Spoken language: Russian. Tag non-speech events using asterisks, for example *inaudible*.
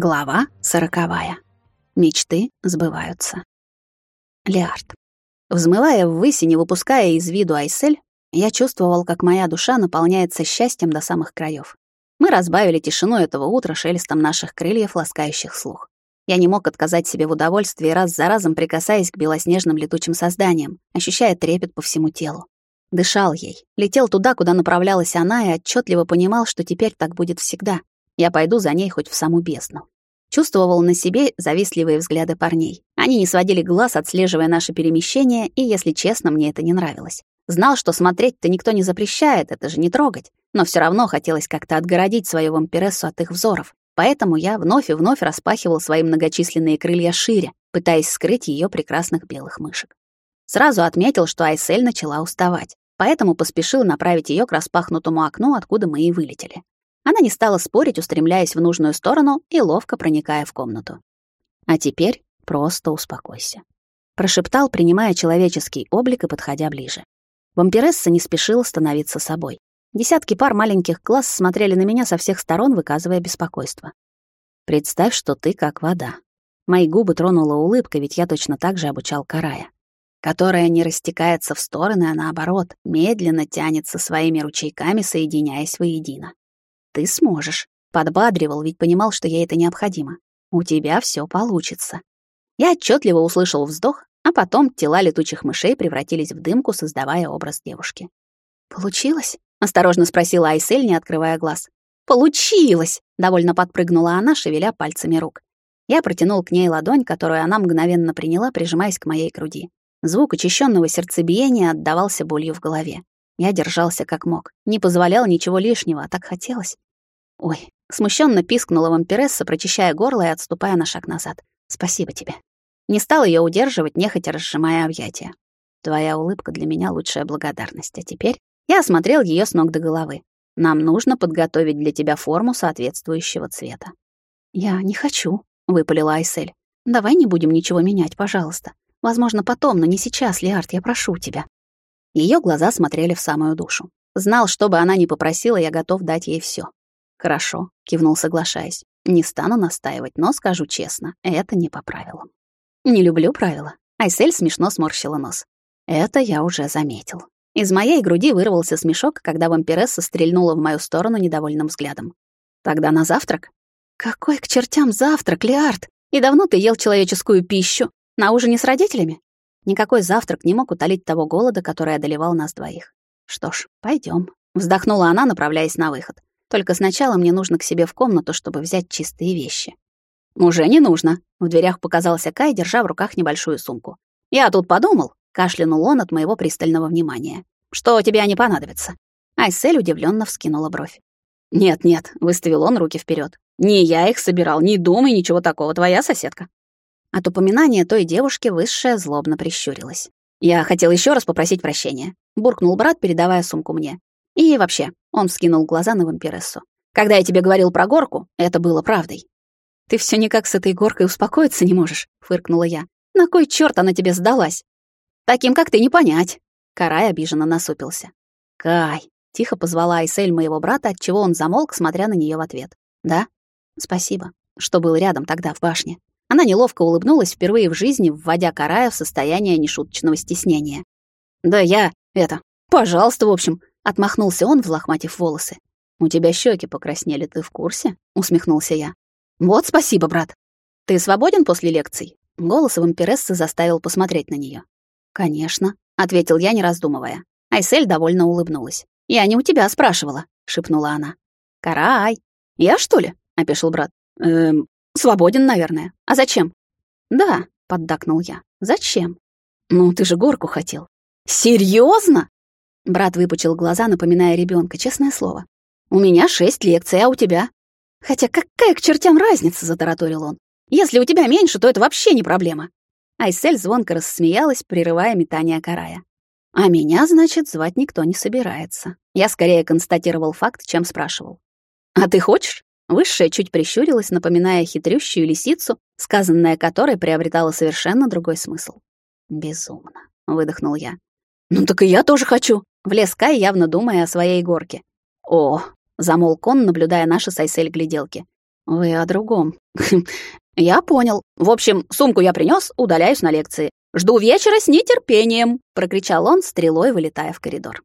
Глава сороковая. Мечты сбываются. Леард. Взмывая ввысь и не выпуская из виду Айсель, я чувствовал, как моя душа наполняется счастьем до самых краев. Мы разбавили тишину этого утра шелестом наших крыльев, ласкающих слух. Я не мог отказать себе в удовольствии, раз за разом прикасаясь к белоснежным летучим созданиям, ощущая трепет по всему телу. Дышал ей, летел туда, куда направлялась она, и отчетливо понимал, что теперь так будет всегда, я пойду за ней хоть в саму бездну. Чувствовал на себе завистливые взгляды парней. Они не сводили глаз, отслеживая наше перемещение, и, если честно, мне это не нравилось. Знал, что смотреть-то никто не запрещает, это же не трогать. Но все равно хотелось как-то отгородить свою вампирессу от их взоров. Поэтому я вновь и вновь распахивал свои многочисленные крылья шире, пытаясь скрыть ее прекрасных белых мышек. Сразу отметил, что Айсель начала уставать, поэтому поспешил направить ее к распахнутому окну, откуда мы и вылетели. Она не стала спорить, устремляясь в нужную сторону и ловко проникая в комнату. «А теперь просто успокойся», — прошептал, принимая человеческий облик и подходя ближе. Вампиресса не спешила становиться собой. Десятки пар маленьких глаз смотрели на меня со всех сторон, выказывая беспокойство. «Представь, что ты как вода». Мои губы тронула улыбка, ведь я точно так же обучал Карая, которая не растекается в стороны, а наоборот, медленно тянется своими ручейками, соединяясь воедино. Ты сможешь. Подбадривал, ведь понимал, что ей это необходимо. У тебя все получится. Я отчетливо услышал вздох, а потом тела летучих мышей превратились в дымку, создавая образ девушки. «Получилось?» — осторожно спросила Айсель, не открывая глаз. «Получилось!» — довольно подпрыгнула она, шевеля пальцами рук. Я протянул к ней ладонь, которую она мгновенно приняла, прижимаясь к моей груди. Звук учащенного сердцебиения отдавался болью в голове. Я держался как мог, не позволял ничего лишнего, а так хотелось. Ой, смущенно пискнула вампиресса, прочищая горло и отступая на шаг назад. Спасибо тебе. Не стал ее удерживать, нехотя разжимая объятия. Твоя улыбка для меня лучшая благодарность. А теперь я осмотрел ее с ног до головы. Нам нужно подготовить для тебя форму соответствующего цвета. Я не хочу, выпалила Айсель. Давай не будем ничего менять, пожалуйста. Возможно, потом, но не сейчас, Лиард, я прошу тебя. Ее глаза смотрели в самую душу. Знал, что бы она ни попросила, я готов дать ей все. «Хорошо», — кивнул, соглашаясь. «Не стану настаивать, но скажу честно, это не по правилам». «Не люблю правила». Айсель смешно сморщила нос. «Это я уже заметил». Из моей груди вырвался смешок, когда вампиресса стрельнула в мою сторону недовольным взглядом. «Тогда на завтрак?» «Какой к чертям завтрак, Лиард? И давно ты ел человеческую пищу? На ужине с родителями?» Никакой завтрак не мог утолить того голода, который одолевал нас двоих. Что ж, пойдем. Вздохнула она, направляясь на выход. Только сначала мне нужно к себе в комнату, чтобы взять чистые вещи. Уже не нужно. В дверях показался Кай, держа в руках небольшую сумку. Я тут подумал, кашлянул он от моего пристального внимания. Что тебе они понадобятся? Айсель удивленно вскинула бровь. Нет, нет, выставил он руки вперед. Не я их собирал, не думай ничего такого, твоя соседка. От упоминания той девушки высшая злобно прищурилась. «Я хотел еще раз попросить прощения», — буркнул брат, передавая сумку мне. «И вообще», — он вскинул глаза на вампирессу. «Когда я тебе говорил про горку, это было правдой». «Ты все никак с этой горкой успокоиться не можешь», — фыркнула я. «На кой черт она тебе сдалась?» «Таким, как ты, не понять». Карай обиженно насупился. «Кай», — тихо позвала Айсель моего брата, отчего он замолк, смотря на нее в ответ. «Да? Спасибо, что был рядом тогда в башне. Она неловко улыбнулась впервые в жизни, вводя Карая в состояние нешуточного стеснения. «Да я... это... Пожалуйста, в общем...» — отмахнулся он, взлохматив волосы. «У тебя щеки покраснели, ты в курсе?» — усмехнулся я. «Вот спасибо, брат. Ты свободен после лекций?» Голос вампирессы заставил посмотреть на нее. «Конечно», — ответил я, не раздумывая. Айсель довольно улыбнулась. «Я не у тебя спрашивала», — шепнула она. «Карай!» «Я, что ли?» — опешил брат. «Эм, Свободен, наверное. А зачем? Да, поддакнул я. Зачем? Ну, ты же горку хотел. Серьезно? Брат выпучил глаза, напоминая ребенка, честное слово. У меня шесть лекций, а у тебя? Хотя какая к чертям разница, затараторил он. Если у тебя меньше, то это вообще не проблема. Айсель звонко рассмеялась, прерывая метание карая. А меня, значит, звать никто не собирается. Я скорее констатировал факт, чем спрашивал. А ты хочешь? Высшая чуть прищурилась, напоминая хитрющую лисицу, сказанное которой приобретало совершенно другой смысл. «Безумно», — выдохнул я. «Ну так и я тоже хочу», — влез Кай, явно думая о своей горке. «О», — замолк он, наблюдая наши с Айсель гляделки. Вы о другом. *laughs* Я понял. В общем, сумку я принёс, удаляюсь на лекции. Жду вечера с нетерпением, прокричал он, стрелой вылетая в коридор.